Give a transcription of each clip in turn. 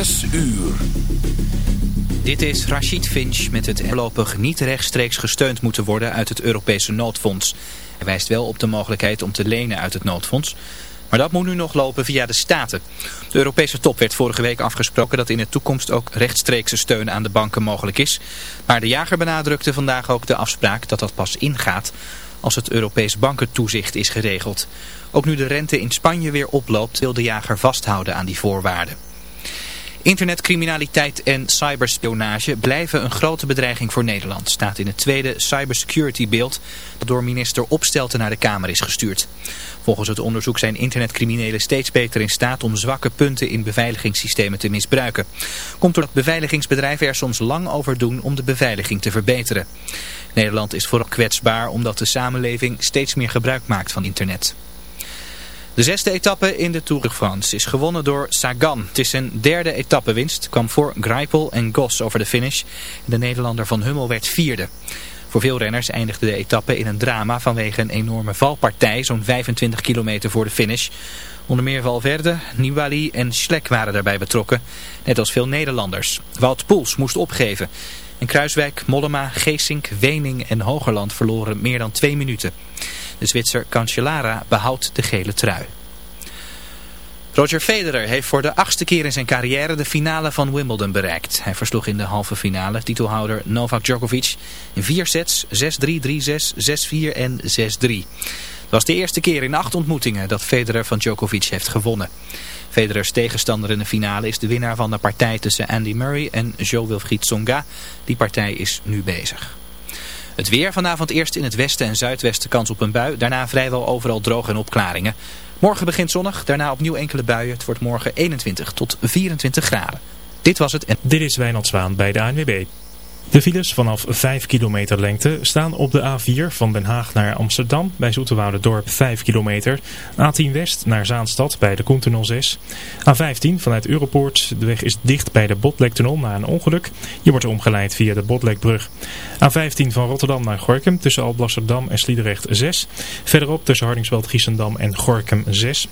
Zes uur. Dit is Rachid Finch met het voorlopig niet rechtstreeks gesteund moeten worden uit het Europese noodfonds. Hij wijst wel op de mogelijkheid om te lenen uit het noodfonds. Maar dat moet nu nog lopen via de Staten. De Europese top werd vorige week afgesproken dat in de toekomst ook rechtstreekse steun aan de banken mogelijk is. Maar de jager benadrukte vandaag ook de afspraak dat dat pas ingaat als het Europees bankentoezicht is geregeld. Ook nu de rente in Spanje weer oploopt wil de jager vasthouden aan die voorwaarden. Internetcriminaliteit en cyberspionage blijven een grote bedreiging voor Nederland, staat in het tweede cybersecurity beeld dat door minister Opstelten naar de Kamer is gestuurd. Volgens het onderzoek zijn internetcriminelen steeds beter in staat om zwakke punten in beveiligingssystemen te misbruiken. Komt doordat beveiligingsbedrijven er soms lang over doen om de beveiliging te verbeteren. Nederland is vooral kwetsbaar omdat de samenleving steeds meer gebruik maakt van internet. De zesde etappe in de Tour de France is gewonnen door Sagan. Het is zijn derde etappewinst, kwam voor Greipel en Gos over de finish. De Nederlander van Hummel werd vierde. Voor veel renners eindigde de etappe in een drama vanwege een enorme valpartij, zo'n 25 kilometer voor de finish. Onder meer Valverde, Nibali en Schlek waren daarbij betrokken, net als veel Nederlanders. Wout Poels moest opgeven. En Kruiswijk, Mollema, Geesink, Wening en Hogerland verloren meer dan twee minuten. De Zwitser Cancellara behoudt de gele trui. Roger Federer heeft voor de achtste keer in zijn carrière de finale van Wimbledon bereikt. Hij versloeg in de halve finale titelhouder Novak Djokovic in vier sets 6-3, 3-6, 6-4 en 6-3. Het was de eerste keer in acht ontmoetingen dat Federer van Djokovic heeft gewonnen. Federers tegenstander in de finale is de winnaar van de partij tussen Andy Murray en Jo-Wilfried Tsonga. Die partij is nu bezig. Het weer vanavond eerst in het westen en zuidwesten kans op een bui. Daarna vrijwel overal droog en opklaringen. Morgen begint zonnig, daarna opnieuw enkele buien. Het wordt morgen 21 tot 24 graden. Dit was het. En... Dit is Wijnald Zwaan bij de ANWB. De files vanaf 5 kilometer lengte staan op de A4 van Den Haag naar Amsterdam bij Dorp 5 kilometer. A10 West naar Zaanstad bij de Koentunnel 6. A15 vanuit Europoort. De weg is dicht bij de Botlektunnel na een ongeluk. Je wordt omgeleid via de Botlekbrug. A15 van Rotterdam naar Gorkum tussen Alblasserdam en Sliedrecht 6. Verderop tussen Hardingsveld, Giessendam en Gorkum 6.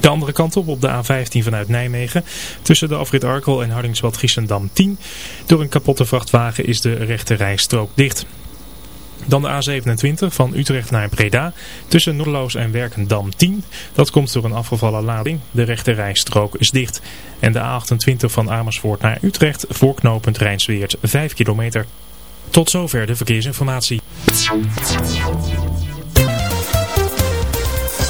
De andere kant op, op de A15 vanuit Nijmegen, tussen de afrit Arkel en Hardingswad Giessendam 10. Door een kapotte vrachtwagen is de rechte rijstrook dicht. Dan de A27 van Utrecht naar Breda, tussen Noordeloos en Werkendam 10. Dat komt door een afgevallen lading. De rechte rijstrook is dicht. En de A28 van Amersfoort naar Utrecht, voorknopend Rijnsweert 5 kilometer. Tot zover de verkeersinformatie.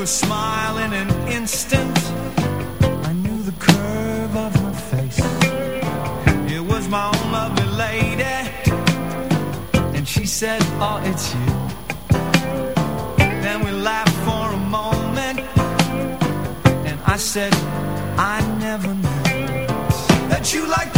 a smile in an instant. I knew the curve of her face. It was my own lovely lady. And she said, Oh, it's you. Then we laughed for a moment. And I said, I never knew that you liked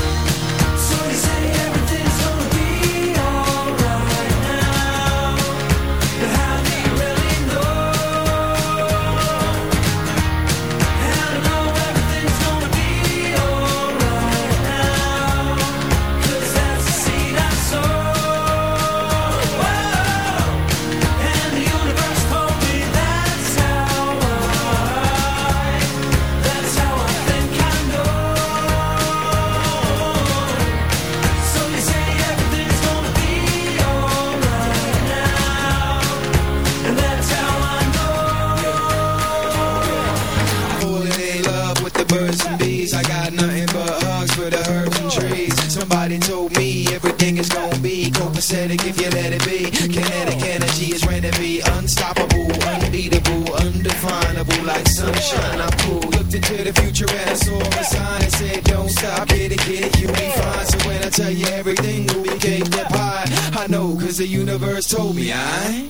Is to be unstoppable, unbeatable, undefinable, like sunshine. I'm cool. Looked into the future and I saw a sign that said, Don't stop, get it, get it, you'll be fine. So when I tell you everything will be cake that pie, I know 'cause the universe told me I.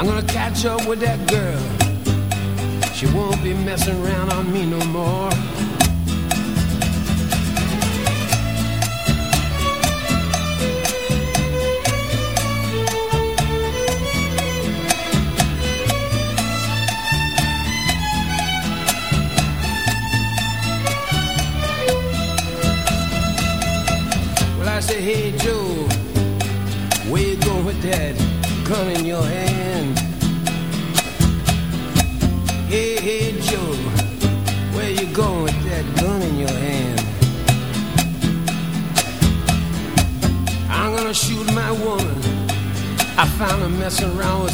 I'm gonna catch up with that girl. She won't be messing around on me no more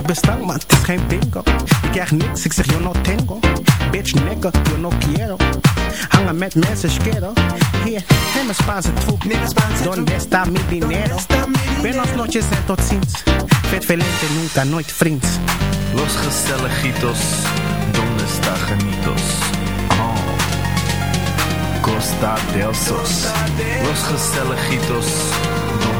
Ik ben stank, maar het is geen bingo. Ik krijg niks, ik zeg yo no tengo. Bitch, nigga, yo no quiero. Hangen met mensen, schero. Hier, neem een Spaanse troep. Donde está mi dinero? Buenos noches en tot ziens. Vet velente, nunca, nooit vriends. Los gezelligitos, donde está genitos? Oh. Costa del Sos. Los gezelligitos, donde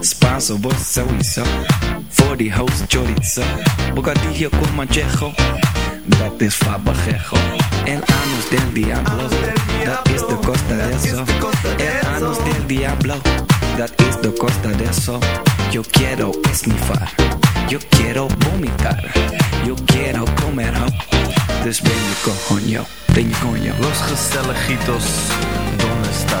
Spanso, vos. Voor die host chorizo. Bocadillo con manchejo. Dat is fabajejo. El anus del diablo. Dat is de costa de eso. El anus del diablo. Dat is de costa de eso. Yo quiero esnifar. Yo quiero vomitar. Yo quiero comer ho. Dus ben coño. Ben coño. Los gezelligitos, donde está?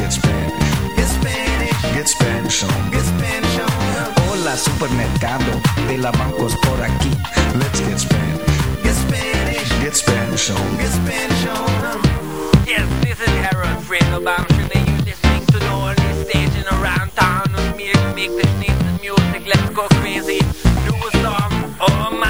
get Spanish. Get Spanish. Get Spanish on. Get Spanish on. Hola supermercado de la bancos por aquí. Let's get Spanish. Get Spanish. Get Spanish on. Get Spanish on. Yes, this is Harold Fredo Bamshin and you listening to the only station around town with me make the sneeze music. Let's go crazy. Do a song. Oh my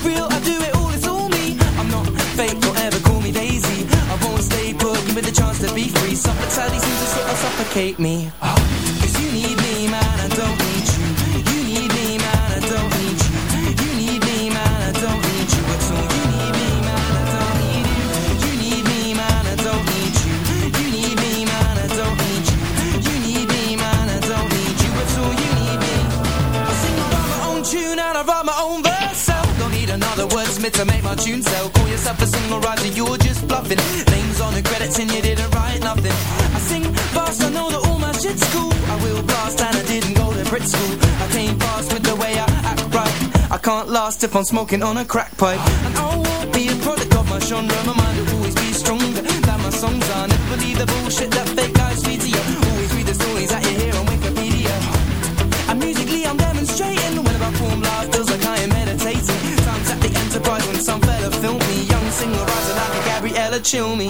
suffocate me. Oh. Cause you need me, man, I don't need you. You need me, man, I don't need you. You need me, man, I don't need you at all. You need me, man, I don't need you. You need me, man, I don't need you. You need me, man, I don't need you. You need me, man, I don't need you at all. You need me. I sing I my own tune and I write my own verse. So don't need another wordsmith to make my tune sell. Call yourself a single writer, you're just bluffing. Names on the credits and you didn't write nothing. I sing fast, I know that all my shit's cool. I will blast and I didn't go to Brit school. I came fast with the way I act right. I can't last if I'm smoking on a crack pipe. And I won't be a product of my genre. My mind will always be stronger than my songs are. Never believe the bullshit that fake guys feed to you. Always read the stories that you hear on Wikipedia. And musically I'm demonstrating when I perform live feels like I am meditating. Times at the Enterprise when some fella filmed me. Young singer rising like a Gabriella Cilmi.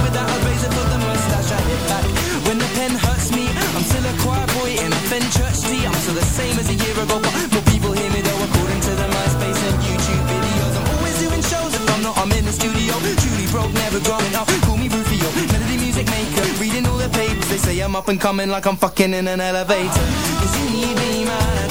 Truly broke, never growing up. Call me Rufio, melody music maker. Reading all the papers, they say I'm up and coming like I'm fucking in an elevator. Cause you need me, man,